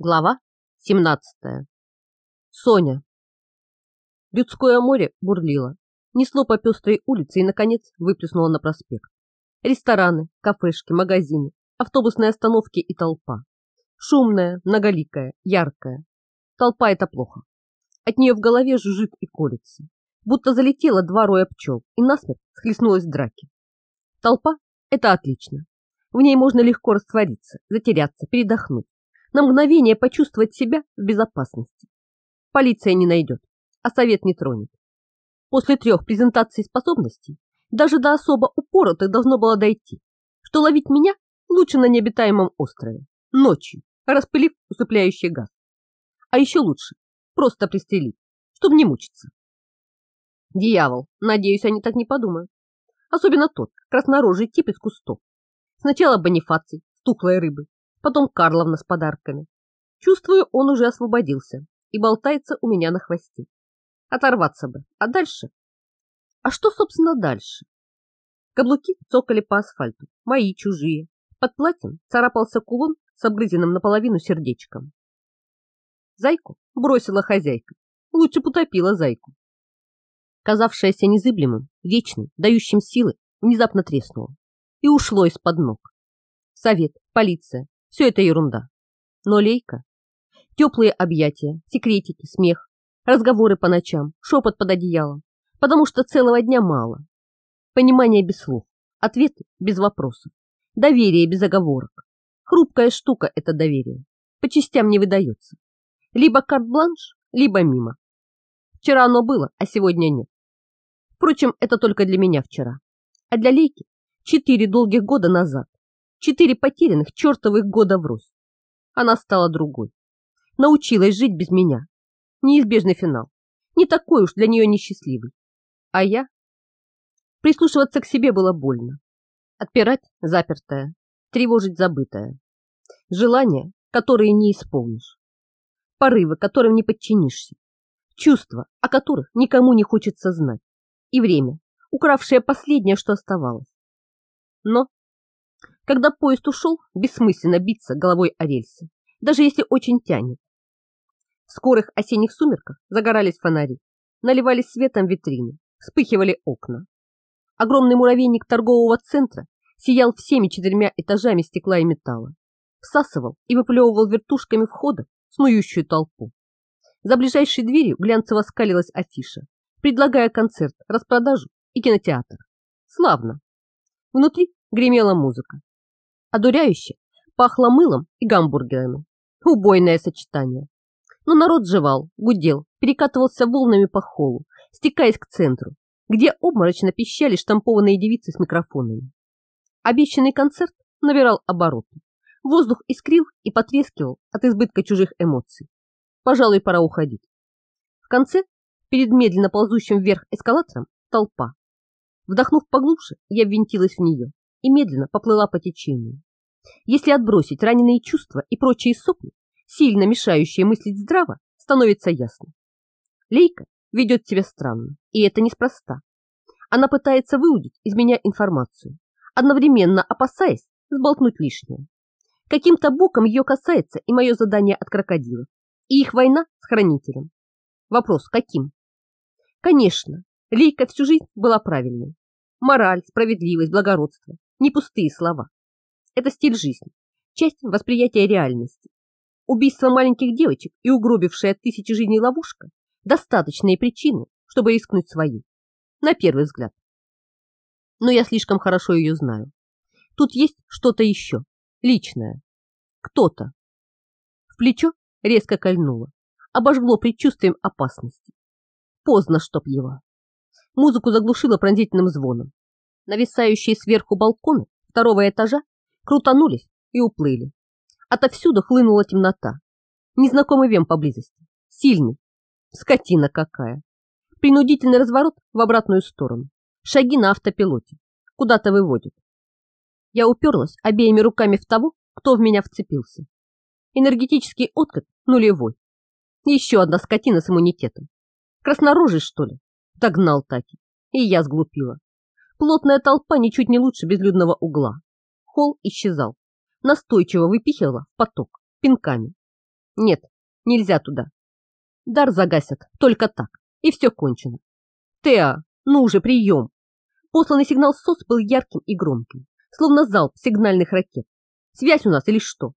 Глава 17. Соня. Людское море бурлило, несло по пестрой улице и, наконец, выплеснуло на проспект. Рестораны, кафешки, магазины, автобусные остановки и толпа. Шумная, многоликая, яркая. Толпа – это плохо. От нее в голове жужжит и колется. Будто залетело два роя пчел и насмерть схлестнулась в драке. Толпа – это отлично. В ней можно легко раствориться, затеряться, передохнуть на мгновение почувствовать себя в безопасности. Полиция не найдет, а совет не тронет. После трех презентаций способностей даже до особо упоротых должно было дойти, что ловить меня лучше на необитаемом острове, ночью, распылив усыпляющий газ. А еще лучше просто пристрелить, чтобы не мучиться. Дьявол, надеюсь, они так не подумают. Особенно тот краснорожий тип из кустов. Сначала Бонифаций с тухлой рыбой, потом Карловна с подарками. Чувствую, он уже освободился и болтается у меня на хвосте. Оторваться бы, а дальше? А что, собственно, дальше? Каблуки цокали по асфальту, мои, чужие. Под платьем царапался кулон с обгрызенным наполовину сердечком. Зайку бросила хозяйка, лучше потопила зайку. Казавшееся незыблемым, вечным, дающим силы, внезапно треснуло и ушло из-под ног. Совет, полиция, все это ерунда. Но Лейка, теплые объятия, секретики, смех, разговоры по ночам, шепот под одеялом, потому что целого дня мало. Понимание без слов, ответы без вопросов, доверие без оговорок. Хрупкая штука это доверие, по частям не выдается. Либо карт-бланш, либо мимо. Вчера оно было, а сегодня нет. Впрочем, это только для меня вчера. А для Лейки четыре долгих года назад Четыре потерянных чертовых года врозь. Она стала другой. Научилась жить без меня. Неизбежный финал. Не такой уж для нее несчастливый. А я? Прислушиваться к себе было больно. Отпирать запертое, тревожить забытое. Желания, которые не исполнишь. Порывы, которым не подчинишься. Чувства, о которых никому не хочется знать. И время, укравшее последнее, что оставалось. Но когда поезд ушел, бессмысленно биться головой о рельсы, даже если очень тянет. В скорых осенних сумерках загорались фонари, наливались светом витрины, вспыхивали окна. Огромный муравейник торгового центра сиял всеми четырьмя этажами стекла и металла, всасывал и выплевывал вертушками входа снующую толпу. За ближайшей дверью глянцево скалилась афиша, предлагая концерт, распродажу и кинотеатр. Славно. Внутри гремела музыка, Одуряюще пахло мылом и гамбургерами. Убойное сочетание. Но народ жевал, гудел, перекатывался волнами по холлу, стекаясь к центру, где обморочно пищали штампованные девицы с микрофонами. Обещанный концерт набирал обороты. Воздух искрил и потрескивал от избытка чужих эмоций. Пожалуй, пора уходить. В конце, перед медленно ползущим вверх эскалатором, толпа. Вдохнув поглубже, я ввинтилась в нее и медленно поплыла по течению. Если отбросить раненые чувства и прочие сопли, сильно мешающие мыслить здраво, становится ясно. Лейка ведет себя странно, и это неспроста. Она пытается выудить из меня информацию, одновременно опасаясь сболтнуть лишнее. Каким-то боком ее касается и мое задание от крокодилов, и их война с хранителем. Вопрос, каким? Конечно, Лейка всю жизнь была правильной. Мораль, справедливость, благородство не пустые слова. Это стиль жизни, часть восприятия реальности. Убийство маленьких девочек и угробившая тысячи жизней ловушка – достаточные причины, чтобы рискнуть своей. На первый взгляд. Но я слишком хорошо ее знаю. Тут есть что-то еще, личное. Кто-то. В плечо резко кольнуло, обожгло предчувствием опасности. Поздно, чтоб его. Музыку заглушило пронзительным звоном нависающие сверху балконы второго этажа крутанулись и уплыли. Отовсюду хлынула темнота. Незнакомый вем поблизости. Сильный. Скотина какая. Принудительный разворот в обратную сторону. Шаги на автопилоте. Куда-то выводит. Я уперлась обеими руками в того, кто в меня вцепился. Энергетический отклик нулевой. Еще одна скотина с иммунитетом. Краснорожий, что ли? Догнал таки. И я сглупила. Плотная толпа ничуть не лучше безлюдного угла. Холл исчезал. Настойчиво выпихивала в поток, пинками. Нет, нельзя туда. Дар загасят, только так, и все кончено. Теа, ну уже прием. Посланный сигнал СОС был ярким и громким, словно залп сигнальных ракет. Связь у нас или что?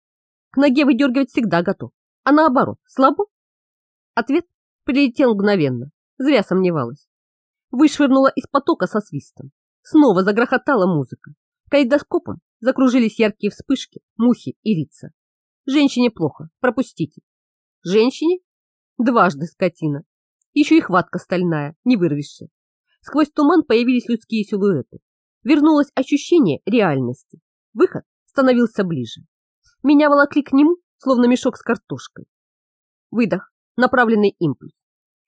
К ноге выдергивать всегда готов, а наоборот, слабо? Ответ прилетел мгновенно, зря сомневалась. Вышвырнула из потока со свистом. Снова загрохотала музыка. Кайдоскопом закружились яркие вспышки, мухи и рица. Женщине плохо, пропустите. Женщине? Дважды скотина. Еще и хватка стальная, не вырвешься. Сквозь туман появились людские силуэты. Вернулось ощущение реальности. Выход становился ближе. Меня волокли к нему, словно мешок с картошкой. Выдох, направленный импульс.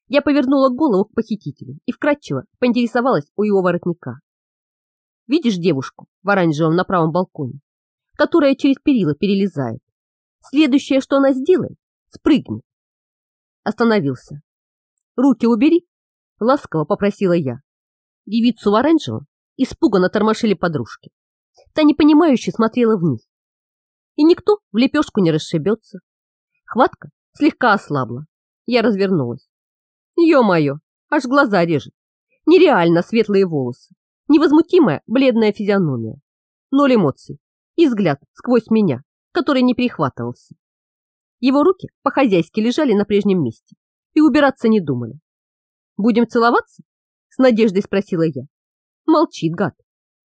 Я повернула голову к похитителю и вкратчиво поинтересовалась у его воротника. «Видишь девушку в оранжевом на правом балконе, которая через перила перелезает? Следующее, что она сделает, спрыгнет. Остановился. Руки убери, ласково попросила я. Девицу в оранжевом испуганно тормошили подружки. Та непонимающе смотрела вниз. И никто в лепешку не расшибется. Хватка слегка ослабла. Я развернулась. Ё-моё, аж глаза режет. Нереально светлые волосы, невозмутимая бледная физиономия, ноль эмоций и взгляд сквозь меня который не перехватывался. Его руки по-хозяйски лежали на прежнем месте и убираться не думали. «Будем целоваться?» – с надеждой спросила я. Молчит, гад.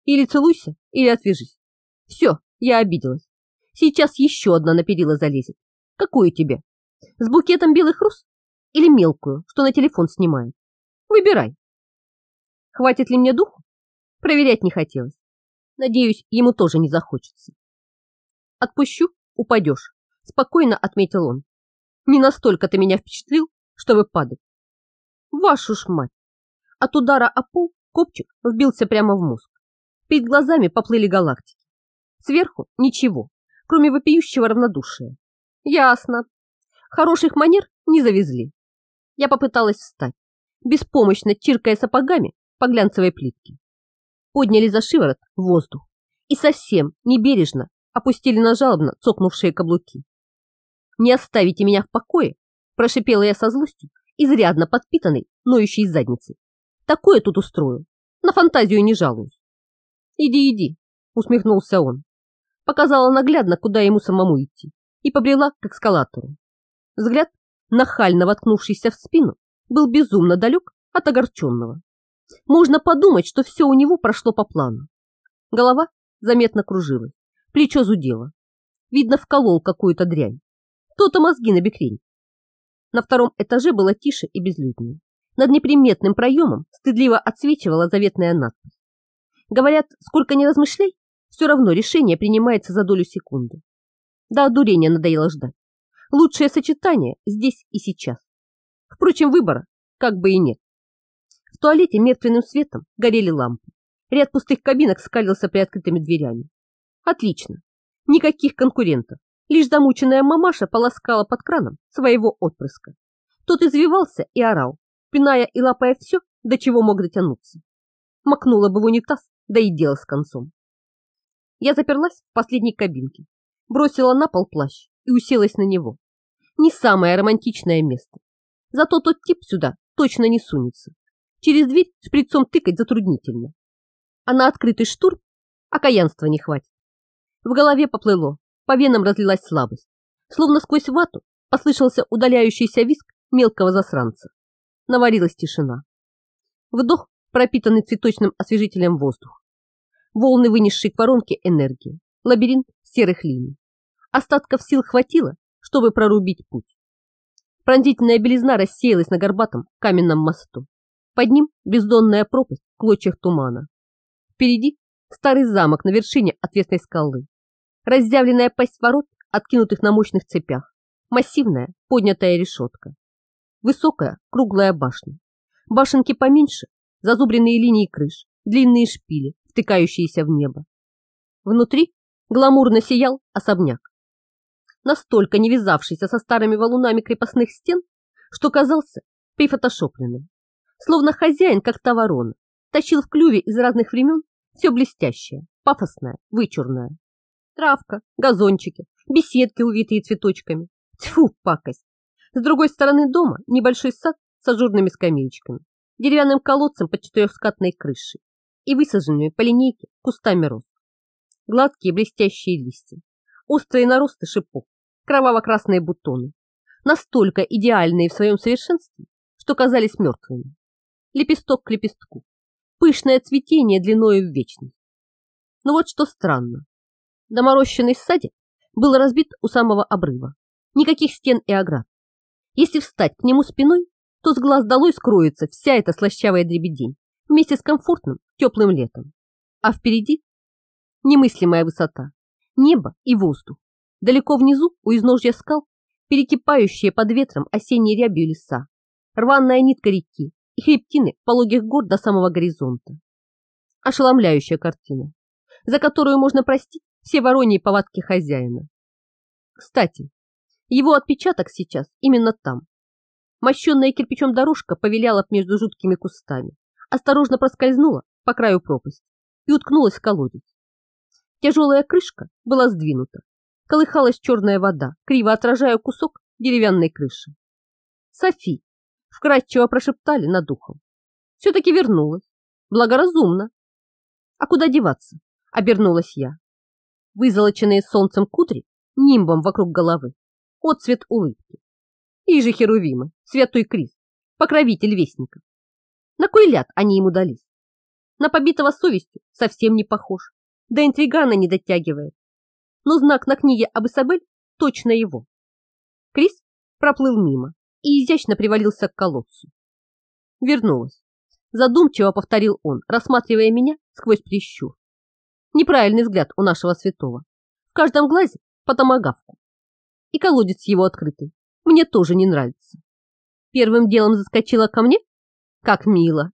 Или целуйся, или отвяжись. Все, я обиделась. Сейчас еще одна на перила залезет. Какую тебе? С букетом белых роз? Или мелкую, что на телефон снимает? Выбирай. Хватит ли мне духу? Проверять не хотелось. Надеюсь, ему тоже не захочется. Отпущу, упадешь, спокойно отметил он. Не настолько ты меня впечатлил, чтобы падать. Вашу ж мать! От удара о пол копчик вбился прямо в мозг. Перед глазами поплыли галактики. Сверху ничего, кроме вопиющего равнодушия. Ясно. Хороших манер не завезли. Я попыталась встать, беспомощно чиркая сапогами по глянцевой плитке. Подняли за шиворот воздух и совсем небережно опустили на жалобно цокнувшие каблуки. «Не оставите меня в покое!» – прошипела я со злостью, изрядно подпитанной, ноющей задницей. «Такое тут устрою, на фантазию не жалуюсь». «Иди, иди!» – усмехнулся он. Показала наглядно, куда ему самому идти, и побрела к эскалатору. Взгляд, нахально воткнувшийся в спину, был безумно далек от огорченного. Можно подумать, что все у него прошло по плану. Голова заметно кружилась. Плечо зудело. Видно, вколол какую-то дрянь. То-то мозги на бекрень. На втором этаже было тише и безлюднее. Над неприметным проемом стыдливо отсвечивала заветная надпись. Говорят, сколько ни размышляй, все равно решение принимается за долю секунды. Да, дурения надоело ждать. Лучшее сочетание здесь и сейчас. Впрочем, выбора как бы и нет. В туалете мертвенным светом горели лампы. Ряд пустых кабинок скалился приоткрытыми дверями. Отлично. Никаких конкурентов. Лишь замученная мамаша полоскала под краном своего отпрыска. Тот извивался и орал, пиная и лапая все, до чего мог дотянуться. Макнула бы в унитаз, да и дело с концом. Я заперлась в последней кабинке, бросила на пол плащ и уселась на него. Не самое романтичное место. Зато тот тип сюда точно не сунется. Через дверь шприцом тыкать затруднительно. А на открытый штурм окаянства не хватит. В голове поплыло, по венам разлилась слабость. Словно сквозь вату послышался удаляющийся виск мелкого засранца. Наварилась тишина. Вдох, пропитанный цветочным освежителем воздух. Волны, вынесшие к воронке энергии. Лабиринт серых линий. Остатков сил хватило, чтобы прорубить путь. Пронзительная белизна рассеялась на горбатом каменном мосту. Под ним бездонная пропасть в клочьях тумана. Впереди Старый замок на вершине отвесной скалы. Разъявленная пасть ворот, откинутых на мощных цепях. Массивная поднятая решетка. Высокая круглая башня. Башенки поменьше, зазубренные линии крыш, длинные шпили, втыкающиеся в небо. Внутри гламурно сиял особняк. Настолько не вязавшийся со старыми валунами крепостных стен, что казался прифотошопленным. Словно хозяин, как та ворона, тащил в клюве из разных времен все блестящее, пафосное, вычурное. Травка, газончики, беседки, увитые цветочками, Тьфу, пакость. С другой стороны дома небольшой сад с ажурными скамеечками, деревянным колодцем под четырехскатной крышей и высаженными по линейке кустами роз. Гладкие блестящие листья, острые наросты шипов, кроваво-красные бутоны, настолько идеальные в своем совершенстве, что казались мертвыми. Лепесток к лепестку, пышное цветение длиною в вечность. Но вот что странно. Доморощенный садик был разбит у самого обрыва. Никаких стен и оград. Если встать к нему спиной, то с глаз долой скроется вся эта слащавая дребедень вместе с комфортным теплым летом. А впереди немыслимая высота, небо и воздух. Далеко внизу, у изножья скал, перекипающие под ветром осенней рябью леса, рваная нитка реки и хребтины пологих гор до самого горизонта. Ошеломляющая картина, за которую можно простить все вороньи повадки хозяина. Кстати, его отпечаток сейчас именно там. Мощенная кирпичом дорожка повиляла между жуткими кустами, осторожно проскользнула по краю пропасти и уткнулась в колодец. Тяжелая крышка была сдвинута. Колыхалась черная вода, криво отражая кусок деревянной крыши. Софи, вкрадчиво прошептали над ухом. Все-таки вернулась. Благоразумно. А куда деваться? Обернулась я. Вызолоченные солнцем кудри нимбом вокруг головы отцвет улыбки. И же Херувимы, святой Крис, покровитель вестников. На кой ляд они ему дались? На побитого совестью совсем не похож, да интригана не дотягивает. Но знак на книге об Исабель точно его. Крис проплыл мимо и изящно привалился к колодцу. Вернулась. Задумчиво повторил он, рассматривая меня сквозь прищур. Неправильный взгляд у нашего святого. В каждом глазе по томагавку и колодец его открытый. Мне тоже не нравится. Первым делом заскочила ко мне? Как мило.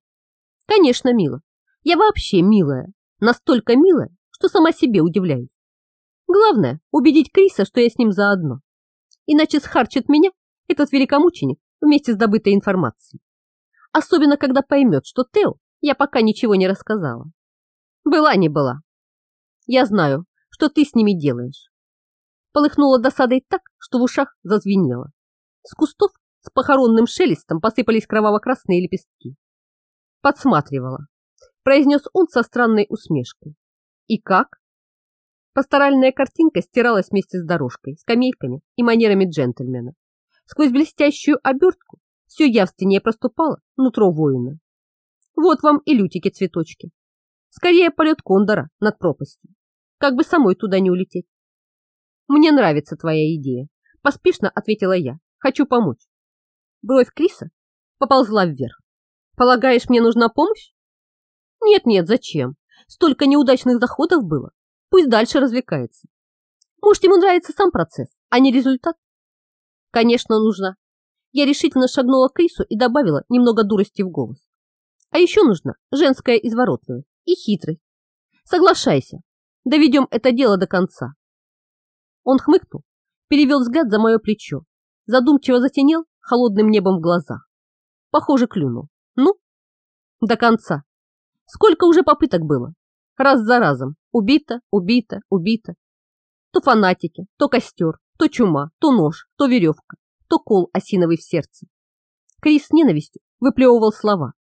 Конечно, мило. Я вообще милая. Настолько милая, что сама себе удивляюсь. Главное, убедить Криса, что я с ним заодно. Иначе схарчит меня этот великомученик вместе с добытой информацией. Особенно, когда поймет, что Тео я пока ничего не рассказала. Была не была. Я знаю, что ты с ними делаешь. Полыхнуло досадой так, что в ушах зазвенело. С кустов с похоронным шелестом посыпались кроваво-красные лепестки. Подсматривала, произнес он со странной усмешкой. И как? Пасторальная картинка стиралась вместе с дорожкой, скамейками и манерами джентльмена. Сквозь блестящую обертку все явственнее проступало нутро воина. Вот вам и лютики-цветочки. Скорее полет кондора над пропастью. Как бы самой туда не улететь. Мне нравится твоя идея, поспешно ответила я. Хочу помочь. Бровь Криса поползла вверх. Полагаешь, мне нужна помощь? Нет-нет, зачем? Столько неудачных заходов было. Пусть дальше развлекается. Может, ему нравится сам процесс, а не результат? Конечно, нужна. Я решительно шагнула к Крису и добавила немного дурости в голос. А еще нужна женская изворотливость и хитрость. Соглашайся, доведем это дело до конца. Он хмыкнул, перевел взгляд за мое плечо, задумчиво затенел холодным небом в глазах. Похоже, клюнул. Ну, до конца. Сколько уже попыток было? Раз за разом. Убито, убито, убито. То фанатики, то костер, то чума, то нож, то веревка, то кол осиновый в сердце. Крис с ненавистью выплевывал слова.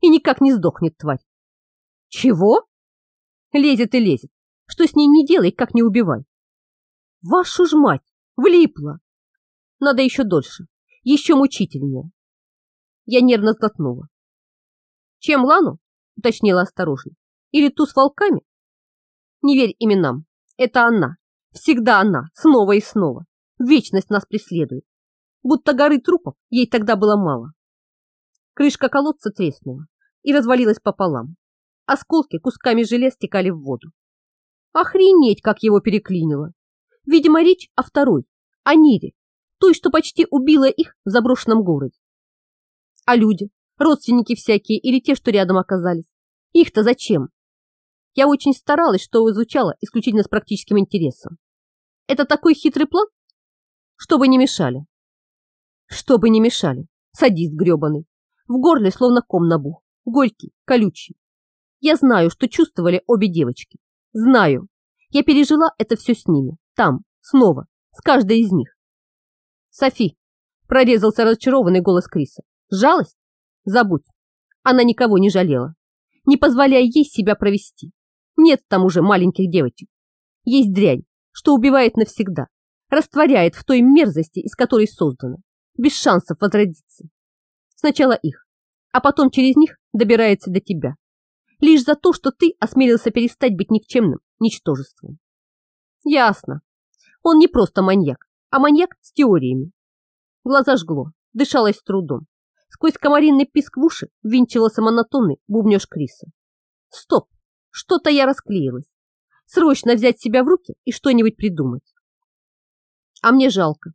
И никак не сдохнет тварь. Чего? Лезет и лезет. Что с ней не делай, как не убивай. Вашу ж мать! Влипла! Надо еще дольше, еще мучительнее. Я нервно сглотнула. Чем Лану? Уточнила осторожно. Или ту с волками? Не верь именам. Это она. Всегда она. Снова и снова. Вечность нас преследует. Будто горы трупов ей тогда было мало. Крышка колодца треснула и развалилась пополам. Осколки кусками желез стекали в воду. Охренеть, как его переклинило! Видимо, речь о второй, о Нире, той, что почти убила их в заброшенном городе. А люди, родственники всякие или те, что рядом оказались, их-то зачем? Я очень старалась, чтобы звучало исключительно с практическим интересом. Это такой хитрый план? Чтобы не мешали. Чтобы не мешали. Садист гребаный. В горле словно ком набух. Горький, колючий. Я знаю, что чувствовали обе девочки. Знаю. Я пережила это все с ними. Там, снова, с каждой из них. Софи, прорезался разочарованный голос Криса. Жалость? Забудь. Она никого не жалела, не позволяя ей себя провести. Нет там уже маленьких девочек. Есть дрянь, что убивает навсегда, растворяет в той мерзости, из которой создана, без шансов возродиться. Сначала их, а потом через них добирается до тебя. Лишь за то, что ты осмелился перестать быть никчемным ничтожеством. Ясно. Он не просто маньяк, а маньяк с теориями. Глаза жгло, дышалось с трудом. Сквозь комаринный писк в уши винчивался монотонный бубнеж Криса. Стоп, что-то я расклеилась. Срочно взять себя в руки и что-нибудь придумать. А мне жалко.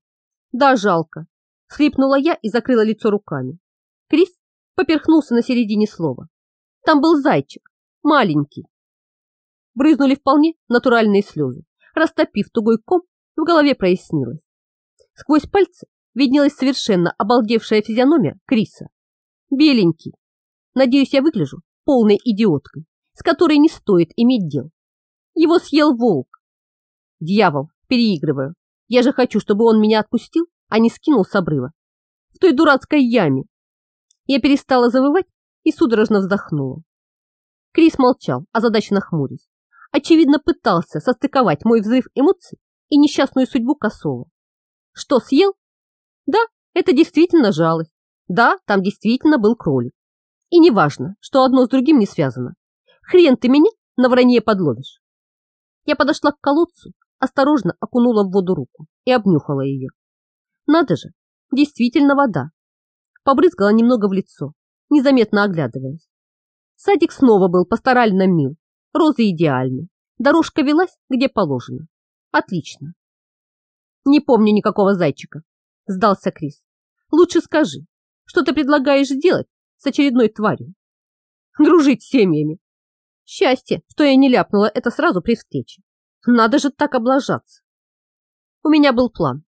Да, жалко. Схлипнула я и закрыла лицо руками. Крис поперхнулся на середине слова. Там был зайчик, маленький. Брызнули вполне натуральные слезы. Растопив тугой ком, в голове прояснилось. Сквозь пальцы виднелась совершенно обалдевшая физиономия Криса. Беленький. Надеюсь, я выгляжу полной идиоткой, с которой не стоит иметь дел. Его съел волк. Дьявол, переигрываю. Я же хочу, чтобы он меня отпустил, а не скинул с обрыва. В той дурацкой яме. Я перестала завывать и судорожно вздохнула. Крис молчал, озадаченно хмурясь. Очевидно, пытался состыковать мой взрыв эмоций и несчастную судьбу Косова. Что, съел? Да, это действительно жалость. Да, там действительно был кролик. И неважно, что одно с другим не связано. Хрен ты меня на вранье подловишь. Я подошла к колодцу, осторожно окунула в воду руку и обнюхала ее. Надо же, действительно вода. Побрызгала немного в лицо, незаметно оглядываясь. Садик снова был пасторально мил, розы идеальны, дорожка велась, где положено. Отлично. Не помню никакого зайчика, сдался Крис. Лучше скажи, что ты предлагаешь сделать с очередной тварью? Дружить с семьями. Счастье, что я не ляпнула это сразу при встрече. Надо же так облажаться. У меня был план.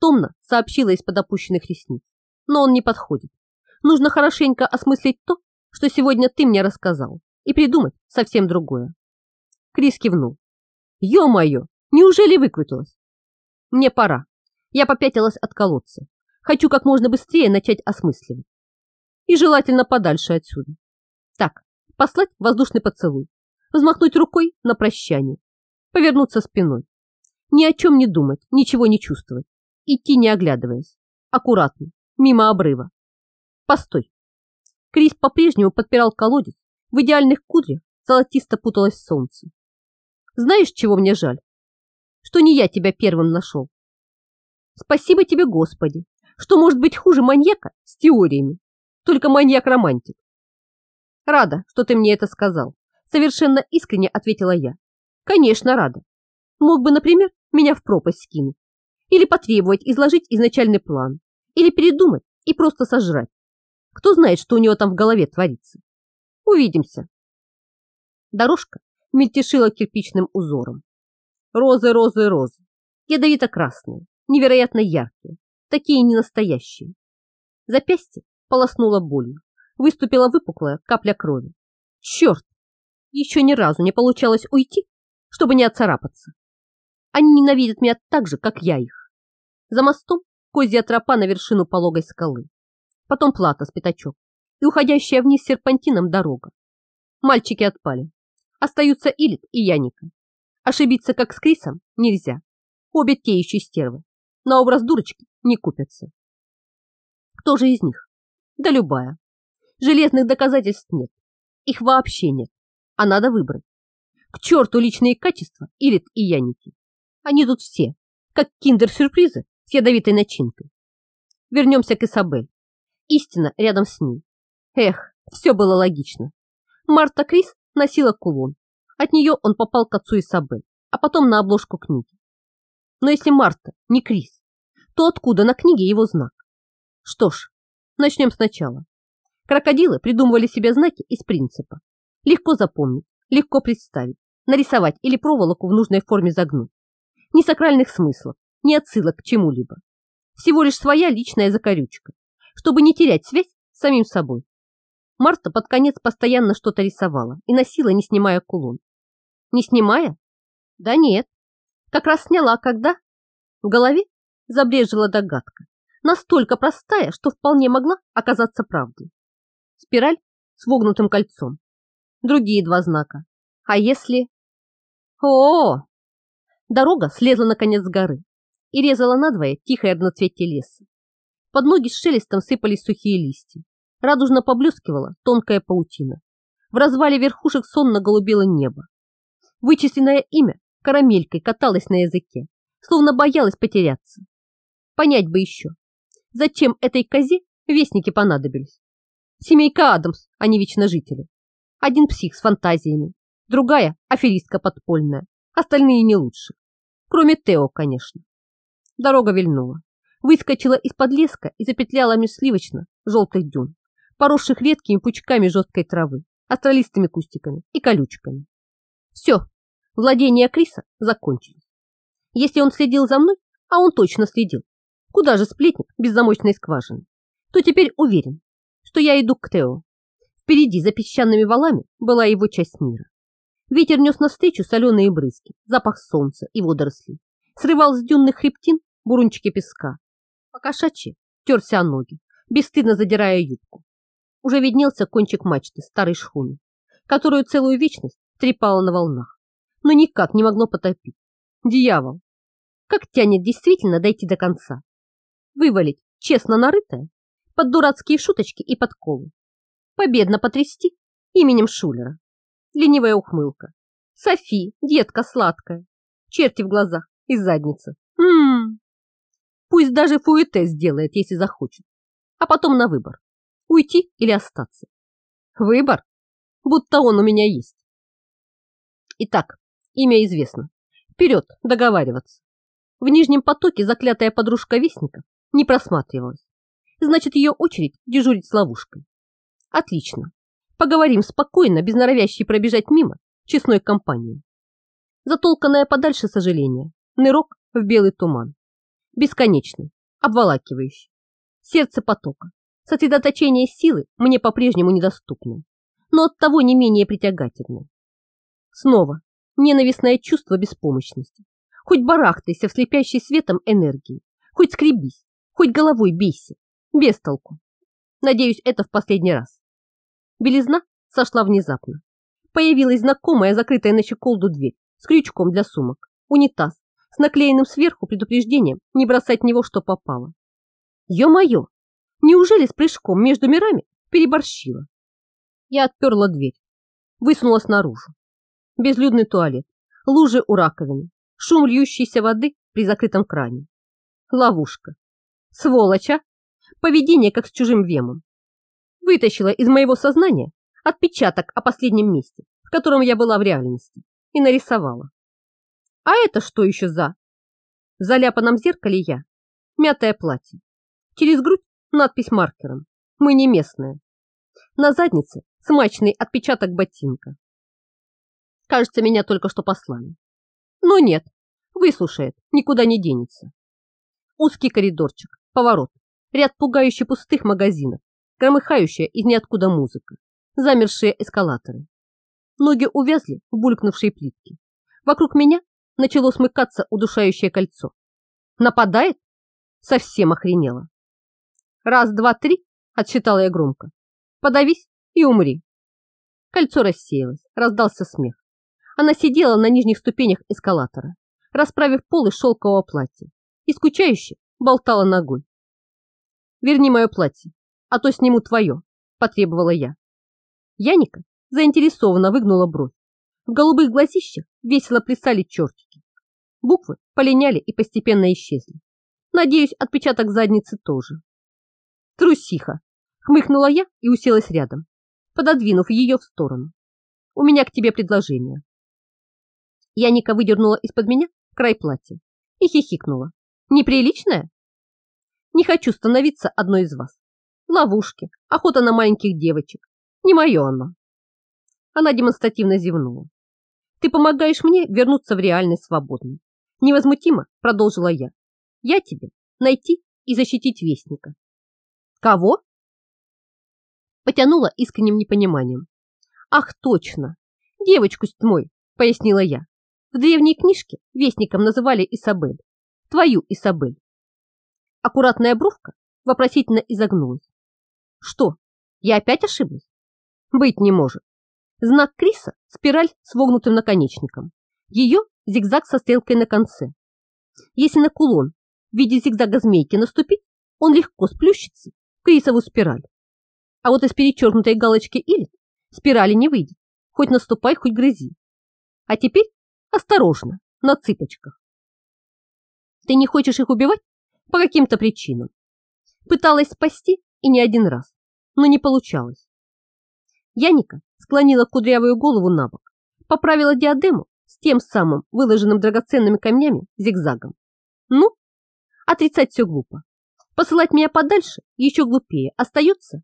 Томно сообщила из-под опущенных ресниц. Но он не подходит. Нужно хорошенько осмыслить то, что сегодня ты мне рассказал, и придумать совсем другое. Крис кивнул. Ё-моё, неужели выкрутилась? Мне пора. Я попятилась от колодца. Хочу как можно быстрее начать осмысливать. И желательно подальше отсюда. Так, послать воздушный поцелуй, взмахнуть рукой на прощание, повернуться спиной. Ни о чем не думать, ничего не чувствовать. Идти не оглядываясь. Аккуратно, мимо обрыва. Постой. Крис по-прежнему подпирал колодец. В идеальных кудрях золотисто путалось солнце. Знаешь, чего мне жаль? Что не я тебя первым нашел. Спасибо тебе, Господи, что может быть хуже маньяка с теориями. Только маньяк-романтик. Рада, что ты мне это сказал. Совершенно искренне ответила я. Конечно, рада. Мог бы, например, меня в пропасть скинуть. Или потребовать изложить изначальный план. Или передумать и просто сожрать. Кто знает, что у него там в голове творится. Увидимся. Дорожка мельтешила кирпичным узором. Розы, розы, розы. Ядовито-красные, невероятно яркие, такие ненастоящие. Запястье полоснуло болью, выступила выпуклая капля крови. Черт! Еще ни разу не получалось уйти, чтобы не отцарапаться. Они ненавидят меня так же, как я их. За мостом козья тропа на вершину пологой скалы. Потом плата с пятачок и уходящая вниз серпантином дорога. Мальчики отпали. Остаются Илит и Яника. Ошибиться, как с Крисом, нельзя. Обе те еще стервы. На образ дурочки не купятся. Кто же из них? Да любая. Железных доказательств нет. Их вообще нет. А надо выбрать. К черту личные качества Илит и Яники. Они тут все, как киндер-сюрпризы с ядовитой начинкой. Вернемся к Исабель. Истина рядом с ней. Эх, все было логично. Марта Крис носила кулон. От нее он попал к отцу Исабель, а потом на обложку книги. Но если Марта не Крис, то откуда на книге его знак? Что ж, начнем сначала. Крокодилы придумывали себе знаки из принципа. Легко запомнить, легко представить, нарисовать или проволоку в нужной форме загнуть. Ни сакральных смыслов, ни отсылок к чему-либо. Всего лишь своя личная закорючка, чтобы не терять связь с самим собой. Марта под конец постоянно что-то рисовала и носила, не снимая кулон. Не снимая? Да нет. Как раз сняла, когда? В голове забрежила догадка, настолько простая, что вполне могла оказаться правдой. Спираль с вогнутым кольцом. Другие два знака. А если... О, -о, -о! Дорога слезла наконец с горы и резала надвое тихое одноцветие леса. Под ноги с шелестом сыпались сухие листья. Радужно поблескивала тонкая паутина. В развале верхушек сонно голубело небо. Вычисленное имя карамелькой каталось на языке, словно боялась потеряться. Понять бы еще, зачем этой козе вестники понадобились. Семейка Адамс, а не вечно жители. Один псих с фантазиями, другая аферистка подпольная, остальные не лучше. Кроме Тео, конечно. Дорога вильнула, выскочила из-под леска и запетляла меж сливочно желтых дюн, поросших редкими пучками жесткой травы, астролистыми кустиками и колючками. Все, владения Криса закончились. Если он следил за мной, а он точно следил, куда же сплетник без замочной скважины, то теперь уверен, что я иду к Тео. Впереди, за песчаными валами, была его часть мира. Ветер нес навстречу соленые брызги, запах солнца и водорослей. Срывал с дюнных хребтин бурунчики песка. Покошачьи терся о ноги, бесстыдно задирая юбку. Уже виднелся кончик мачты старой шхуны, которую целую вечность трепала на волнах, но никак не могло потопить. Дьявол! Как тянет действительно дойти до конца? Вывалить честно нарытое под дурацкие шуточки и подколы. Победно потрясти именем Шулера. Ленивая ухмылка. Софи, детка сладкая. Черти в глазах и задница. Ммм. Пусть даже Фуэте сделает, если захочет. А потом на выбор. Уйти или остаться. Выбор? Будто он у меня есть. Итак, имя известно. Вперед, договариваться. В нижнем потоке заклятая подружка Вестника не просматривалась. Значит, ее очередь дежурить с ловушкой. Отлично. Поговорим спокойно, без норовящей пробежать мимо честной компании. Затолканное подальше сожаление. Нырок в белый туман. Бесконечный, обволакивающий. Сердце потока. Сосредоточение силы мне по-прежнему недоступно, но оттого не менее притягательное. Снова ненавистное чувство беспомощности. Хоть барахтайся в слепящей светом энергии, хоть скребись, хоть головой бейся, без толку. Надеюсь, это в последний раз. Белизна сошла внезапно. Появилась знакомая, закрытая на щеколду дверь с крючком для сумок, унитаз с наклеенным сверху предупреждением не бросать в него, что попало. Ё-моё, неужели с прыжком между мирами переборщила? Я отперла дверь, высунула снаружи. Безлюдный туалет, лужи у раковины, шум льющейся воды при закрытом кране. Ловушка. Сволочь, а? Поведение как с чужим вемом вытащила из моего сознания отпечаток о последнем месте, в котором я была в реальности, и нарисовала. А это что еще за? В заляпанном зеркале я. Мятое платье. Через грудь надпись маркером. Мы не местные. На заднице смачный отпечаток ботинка. Кажется, меня только что послали. Но нет, выслушает, никуда не денется. Узкий коридорчик, поворот, ряд пугающе пустых магазинов, громыхающая из ниоткуда музыка, замершие эскалаторы. Ноги увязли в булькнувшей плитке. Вокруг меня начало смыкаться удушающее кольцо. Нападает? Совсем охренела. Раз, два, три, отсчитала я громко. Подавись и умри. Кольцо рассеялось, раздался смех. Она сидела на нижних ступенях эскалатора, расправив полы шелкового платья и скучающе болтала ногой. Верни мое платье, а то сниму твое», – потребовала я. Яника заинтересованно выгнула бровь. В голубых глазищах весело плясали чертики. Буквы полиняли и постепенно исчезли. Надеюсь, отпечаток задницы тоже. Трусиха, хмыкнула я и уселась рядом, пододвинув ее в сторону. У меня к тебе предложение. Яника выдернула из-под меня край платья и хихикнула. Неприличное? Не хочу становиться одной из вас ловушки, охота на маленьких девочек. Не мое оно. Она демонстративно зевнула. Ты помогаешь мне вернуться в реальность свободной. Невозмутимо продолжила я. Я тебе найти и защитить вестника. Кого? Потянула искренним непониманием. Ах, точно. Девочку с тьмой, пояснила я. В древней книжке вестником называли Исабель. Твою Исабель. Аккуратная бровка вопросительно изогнулась. Что, я опять ошиблась? Быть не может. Знак Криса – спираль с вогнутым наконечником. Ее зигзаг со стрелкой на конце. Если на кулон в виде зигзага змейки наступить, он легко сплющится в крисовую спираль. А вот из перечеркнутой галочки или спирали не выйдет. Хоть наступай, хоть грызи. А теперь осторожно, на цыпочках. Ты не хочешь их убивать по каким-то причинам. Пыталась спасти и не один раз, но не получалось. Яника склонила кудрявую голову на бок, поправила диадему с тем самым выложенным драгоценными камнями зигзагом. Ну, отрицать все глупо. Посылать меня подальше еще глупее. Остается?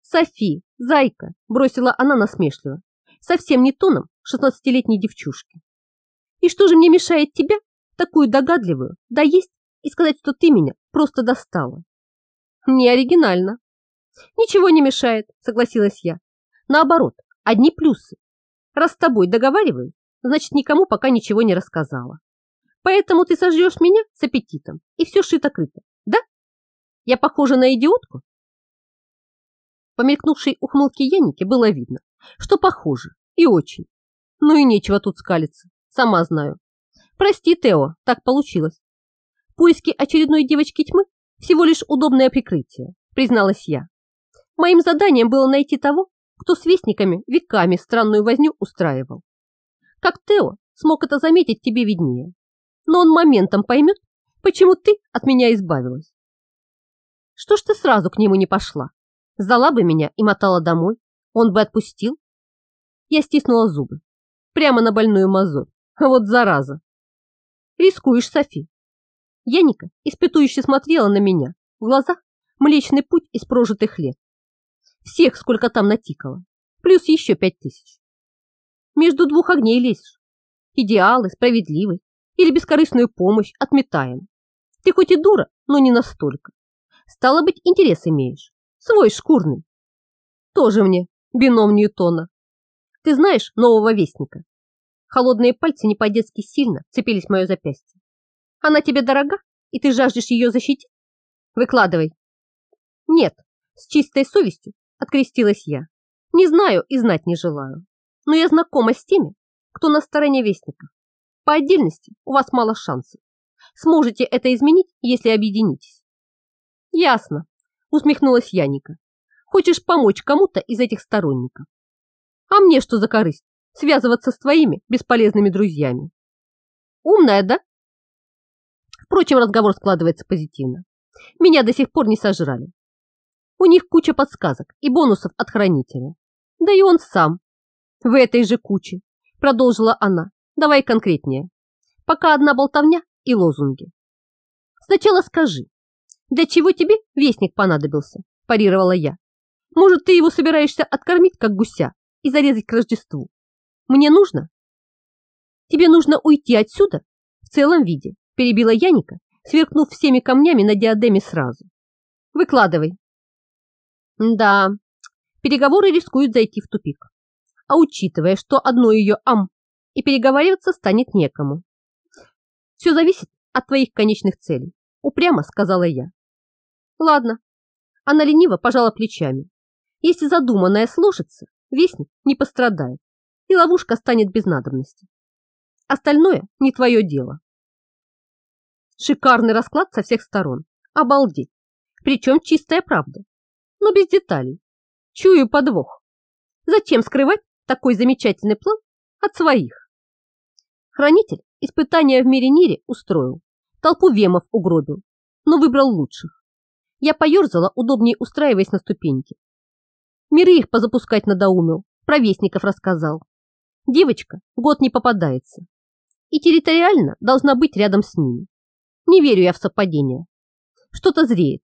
Софи, зайка, бросила она насмешливо, совсем не тоном шестнадцатилетней девчушки. И что же мне мешает тебя, такую догадливую, да есть и сказать, что ты меня просто достала? Не оригинально. Ничего не мешает, согласилась я. Наоборот, одни плюсы. Раз с тобой договариваюсь, значит, никому пока ничего не рассказала. Поэтому ты сожжешь меня с аппетитом, и все шито-крыто, да? Я похожа на идиотку? По мелькнувшей ухмылке Яники было видно, что похоже, и очень. Ну и нечего тут скалиться, сама знаю. Прости, Тео, так получилось. Поиски очередной девочки тьмы всего лишь удобное прикрытие, призналась я. Моим заданием было найти того, кто с вестниками веками странную возню устраивал. Как Тео смог это заметить, тебе виднее. Но он моментом поймет, почему ты от меня избавилась. Что ж ты сразу к нему не пошла? Зала бы меня и мотала домой, он бы отпустил. Я стиснула зубы, прямо на больную мозоль. Вот зараза. Рискуешь, Софи. Яника испытующе смотрела на меня. В глазах млечный путь из прожитых лет. Всех, сколько там натикало. Плюс еще пять тысяч. Между двух огней лезешь. Идеалы, справедливость или бескорыстную помощь отметаем. Ты хоть и дура, но не настолько. Стало быть, интерес имеешь. Свой шкурный. Тоже мне бином Ньютона. Ты знаешь нового вестника? Холодные пальцы не по-детски сильно цепились в мое запястье. Она тебе дорога, и ты жаждешь ее защитить? Выкладывай. Нет, с чистой совестью открестилась я. Не знаю и знать не желаю. Но я знакома с теми, кто на стороне вестника. По отдельности у вас мало шансов. Сможете это изменить, если объединитесь. Ясно, усмехнулась Яника. Хочешь помочь кому-то из этих сторонников. А мне что за корысть? Связываться с твоими бесполезными друзьями. Умная, да? Впрочем, разговор складывается позитивно. Меня до сих пор не сожрали. У них куча подсказок и бонусов от хранителя. Да и он сам. В этой же куче, продолжила она. Давай конкретнее. Пока одна болтовня и лозунги. Сначала скажи, для чего тебе вестник понадобился? Парировала я. Может, ты его собираешься откормить, как гуся, и зарезать к Рождеству? Мне нужно? Тебе нужно уйти отсюда в целом виде, перебила Яника, сверкнув всеми камнями на диадеме сразу. Выкладывай. Да, переговоры рискуют зайти в тупик. А учитывая, что одно ее ам и переговариваться станет некому. Все зависит от твоих конечных целей, упрямо сказала я. Ладно. Она лениво пожала плечами. Если задуманное сложится, вестник не пострадает, и ловушка станет без надобности. Остальное не твое дело. Шикарный расклад со всех сторон. Обалдеть. Причем чистая правда но без деталей. Чую подвох. Зачем скрывать такой замечательный план от своих? Хранитель испытания в мире Нире устроил, толпу вемов угробил, но выбрал лучших. Я поерзала, удобнее устраиваясь на ступеньке. Миры их позапускать надоумил, про вестников рассказал. Девочка год не попадается. И территориально должна быть рядом с ними. Не верю я в совпадение. Что-то зреет,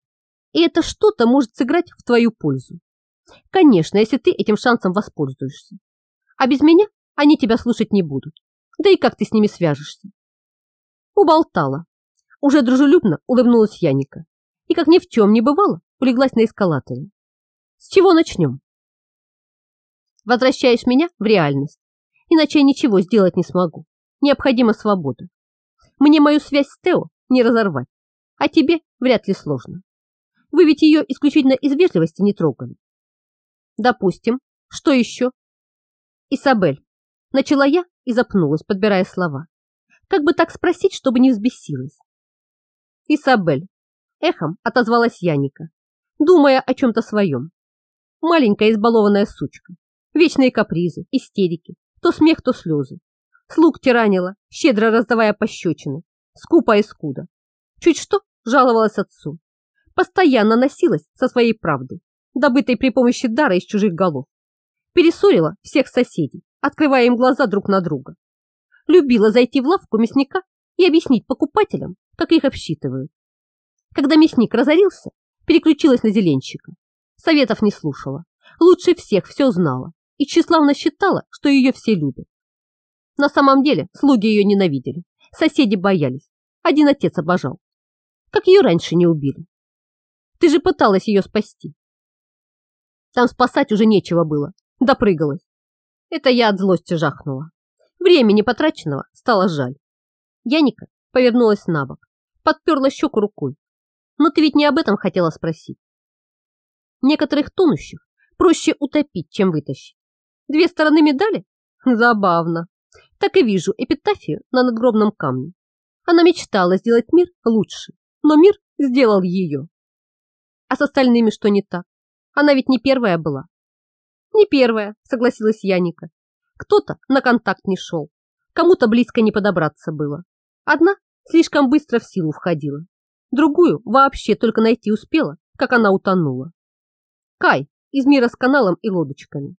и это что-то может сыграть в твою пользу. Конечно, если ты этим шансом воспользуешься. А без меня они тебя слушать не будут. Да и как ты с ними свяжешься? Уболтала. Уже дружелюбно улыбнулась Яника. И как ни в чем не бывало, улеглась на эскалаторе. С чего начнем? Возвращаешь меня в реальность. Иначе я ничего сделать не смогу. Необходима свобода. Мне мою связь с Тео не разорвать, а тебе вряд ли сложно. Вы ведь ее исключительно из вежливости не трогали. Допустим. Что еще? Исабель. Начала я и запнулась, подбирая слова. Как бы так спросить, чтобы не взбесилась? Исабель. Эхом отозвалась Яника, думая о чем-то своем. Маленькая избалованная сучка. Вечные капризы, истерики, то смех, то слезы. Слуг тиранила, щедро раздавая пощечины, скупо и скудо. Чуть что жаловалась отцу. Постоянно носилась со своей правдой, добытой при помощи дара из чужих голов. Перессорила всех соседей, открывая им глаза друг на друга. Любила зайти в лавку мясника и объяснить покупателям, как их обсчитывают. Когда мясник разорился, переключилась на зеленщика. Советов не слушала. Лучше всех все знала и тщеславно считала, что ее все любят. На самом деле слуги ее ненавидели, соседи боялись, один отец обожал. Как ее раньше не убили. Ты же пыталась ее спасти. Там спасать уже нечего было, допрыгалась. Это я от злости жахнула. Времени потраченного стало жаль. Яника повернулась на бок, подперла щеку рукой. Но ты ведь не об этом хотела спросить. Некоторых тонущих проще утопить, чем вытащить. Две стороны медали? Забавно. Так и вижу эпитафию на надгробном камне. Она мечтала сделать мир лучше, но мир сделал ее. А с остальными что не так? Она ведь не первая была. Не первая, согласилась Яника. Кто-то на контакт не шел, кому-то близко не подобраться было. Одна слишком быстро в силу входила, другую вообще только найти успела, как она утонула. Кай из мира с каналом и лодочками.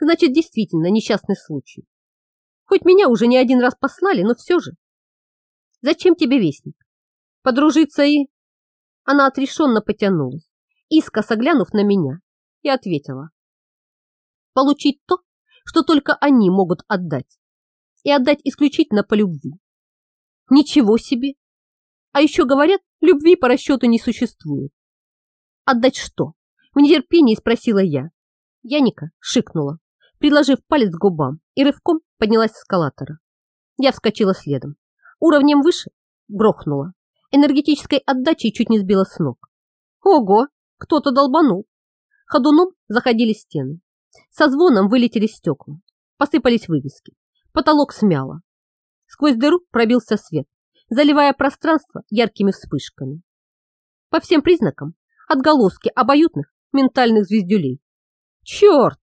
Значит, действительно несчастный случай. Хоть меня уже не один раз послали, но все же. Зачем тебе вестник? Подружиться и... Она отрешенно потянулась, искоса глянув на меня, и ответила. Получить то, что только они могут отдать. И отдать исключительно по любви. Ничего себе! А еще говорят, любви по расчету не существует. Отдать что? В нетерпении спросила я. Яника шикнула, приложив палец к губам и рывком поднялась с эскалатора. Я вскочила следом. Уровнем выше грохнула. Энергетической отдачей чуть не сбила с ног. Ого, кто-то долбанул. Ходуном заходили стены. Со звоном вылетели стекла. Посыпались вывески. Потолок смяло. Сквозь дыру пробился свет, заливая пространство яркими вспышками. По всем признакам отголоски обоюдных ментальных звездюлей. Черт!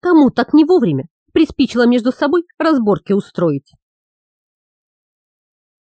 Кому так не вовремя приспичило между собой разборки устроить?